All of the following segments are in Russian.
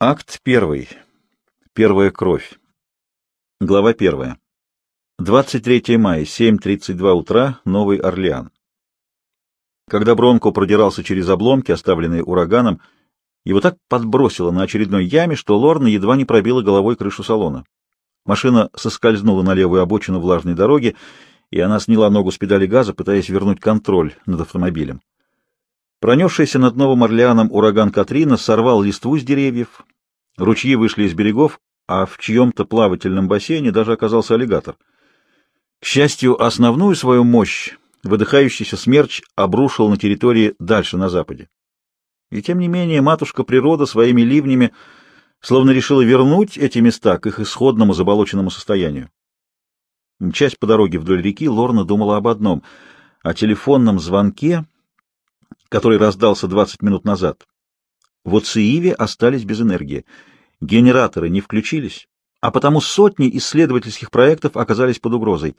Акт первый. Первая кровь. Глава первая. 23 мая, 7.32 утра, Новый Орлеан. Когда Бронко продирался через обломки, оставленные ураганом, его так подбросило на очередной яме, что Лорна едва не пробила головой крышу салона. Машина соскользнула на левую обочину влажной дороги, и она сняла ногу с педали газа, пытаясь вернуть контроль над автомобилем. Пронесшийся над Новым Орлеаном ураган Катрина сорвал листву с деревьев, ручьи вышли из берегов, а в чьем-то плавательном бассейне даже оказался аллигатор. К счастью, основную свою мощь выдыхающийся смерч обрушил на территории дальше на западе. И тем не менее матушка природа своими ливнями словно решила вернуть эти места к их исходному заболоченному состоянию. Мчась по дороге вдоль реки, Лорна думала об одном — о телефонном звонке, который раздался 20 минут назад. В Оцииве остались без энергии. Генераторы не включились, а потому сотни исследовательских проектов оказались под угрозой.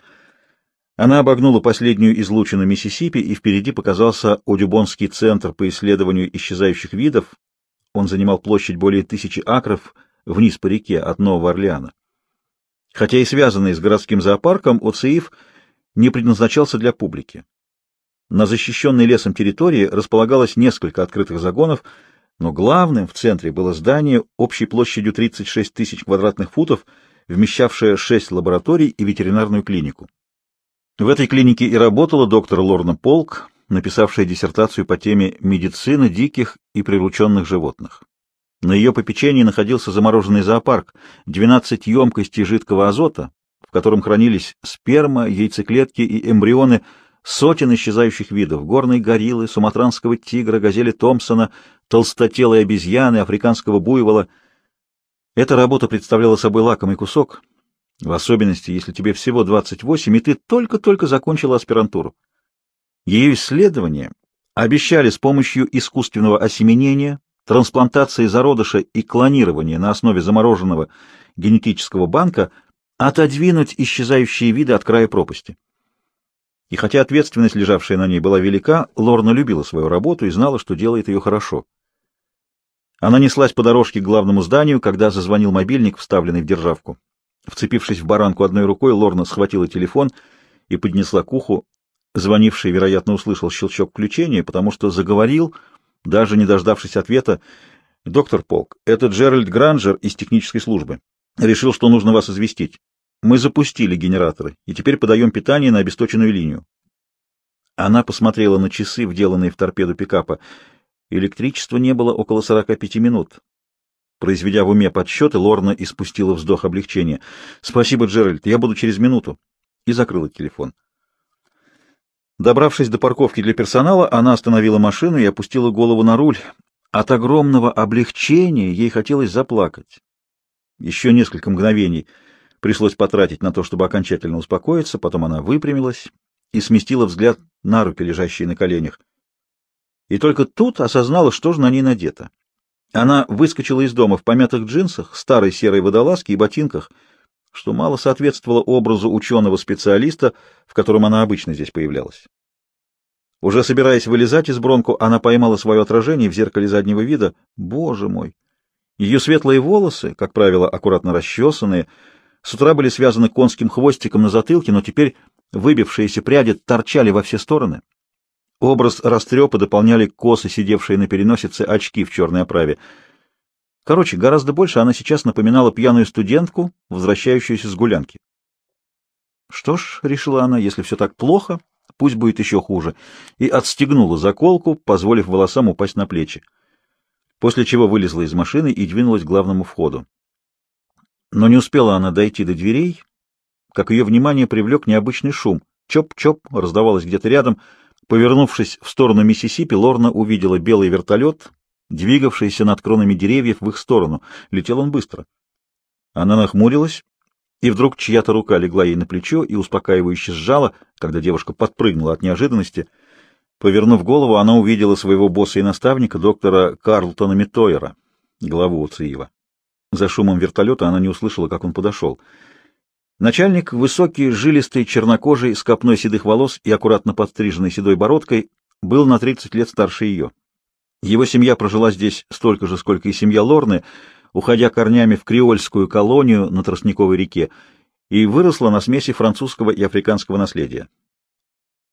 Она обогнула последнюю излучину Миссисипи, и впереди показался Одюбонский центр по исследованию исчезающих видов. Он занимал площадь более тысячи акров вниз по реке от Нового Орлеана. Хотя и связанный с городским зоопарком, Оциив не предназначался для публики. На защищенной лесом территории располагалось несколько открытых загонов, но главным в центре было здание общей площадью 36 тысяч квадратных футов, вмещавшее шесть лабораторий и ветеринарную клинику. В этой клинике и работала доктор Лорна Полк, написавшая диссертацию по теме «Медицина диких и прирученных животных». На ее попечении находился замороженный зоопарк, 12 емкостей жидкого азота, в котором хранились сперма, яйцеклетки и эмбрионы сотен исчезающих видов — горной гориллы, суматранского тигра, газели Томпсона, толстотелой обезьяны, африканского буйвола. Эта работа представляла собой лакомый кусок, в особенности, если тебе всего 28, и ты только-только закончила аспирантуру. Ее исследования обещали с помощью искусственного осеменения, трансплантации зародыша и клонирования на основе замороженного генетического банка отодвинуть исчезающие виды от края пропасти. И хотя ответственность, лежавшая на ней, была велика, Лорна любила свою работу и знала, что делает ее хорошо. Она неслась по дорожке к главному зданию, когда зазвонил мобильник, вставленный в державку. Вцепившись в баранку одной рукой, Лорна схватила телефон и поднесла к уху. Звонивший, вероятно, услышал щелчок включения, потому что заговорил, даже не дождавшись ответа. «Доктор Полк, это Джеральд Гранджер из технической службы. Решил, что нужно вас известить. Мы запустили генераторы и теперь подаем питание на обесточенную линию. Она посмотрела на часы, вделанные в торпеду пикапа. Электричества не было около 45 минут. Произведя в уме подсчеты, Лорна испустила вздох облегчения. «Спасибо, Джеральд, я буду через минуту». И закрыла телефон. Добравшись до парковки для персонала, она остановила машину и опустила голову на руль. От огромного облегчения ей хотелось заплакать. Еще несколько мгновений — пришлось потратить на то, чтобы окончательно успокоиться, потом она выпрямилась и сместила взгляд на руки, лежащие на коленях. И только тут осознала, что же на ней надето. Она выскочила из дома в помятых джинсах, старой серой водолазке и ботинках, что мало соответствовало образу ученого-специалиста, в котором она обычно здесь появлялась. Уже собираясь вылезать из бронку, она поймала свое отражение в зеркале заднего вида. Боже мой! Ее светлые волосы, как правило, аккуратно расчесанные, с утра были связаны конским хвостиком на затылке, но теперь выбившиеся пряди торчали во все стороны. Образ растрепа дополняли косы, сидевшие на переносице очки в черной оправе. Короче, гораздо больше она сейчас напоминала пьяную студентку, возвращающуюся с гулянки. Что ж, — решила она, — если все так плохо, пусть будет еще хуже, и отстегнула заколку, позволив волосам упасть на плечи. После чего вылезла из машины и двинулась к главному входу. Но не успела она дойти до дверей, как ее внимание привлек необычный шум. Чоп-чоп раздавалось где-то рядом. Повернувшись в сторону Миссисипи, Лорна увидела белый вертолет, двигавшийся над кронами деревьев в их сторону. Летел он быстро. Она нахмурилась, и вдруг чья-то рука легла ей на плечо и успокаивающе сжала, когда девушка подпрыгнула от неожиданности. Повернув голову, она увидела своего босса и наставника, доктора Карлтона Митойера, главу Уциева. За шумом вертолета она не услышала, как он подошел. Начальник, высокий, жилистый, чернокожий, с копной седых волос и аккуратно подстриженной седой бородкой, был на 30 лет старше ее. Его семья прожила здесь столько же, сколько и семья Лорны. уходя корнями в креольскую колонию на Тростниковой реке, и выросла на смеси французского и африканского наследия.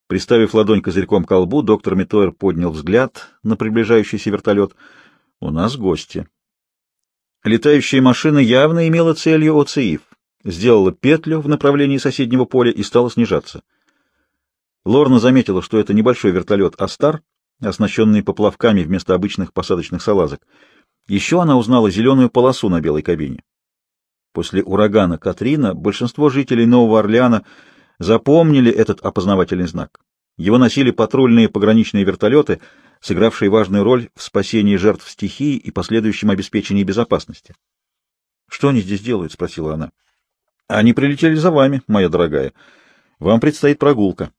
Приставив ладонь козырьком к колбу, доктор Митоер поднял взгляд на приближающийся вертолет. «У нас гости». Летающая машина явно имела целью ОЦИФ, сделала петлю в направлении соседнего поля и стала снижаться. Лорна заметила, что это небольшой вертолет «Астар», оснащенный поплавками вместо обычных посадочных салазок. Еще она узнала зеленую полосу на белой кабине. После урагана Катрина большинство жителей Нового Орлеана запомнили этот опознавательный знак. Его носили патрульные пограничные вертолеты, сыгравшие важную роль в спасении жертв стихии и последующем обеспечении безопасности. «Что они здесь делают?» — спросила она. «Они прилетели за вами, моя дорогая. Вам предстоит прогулка».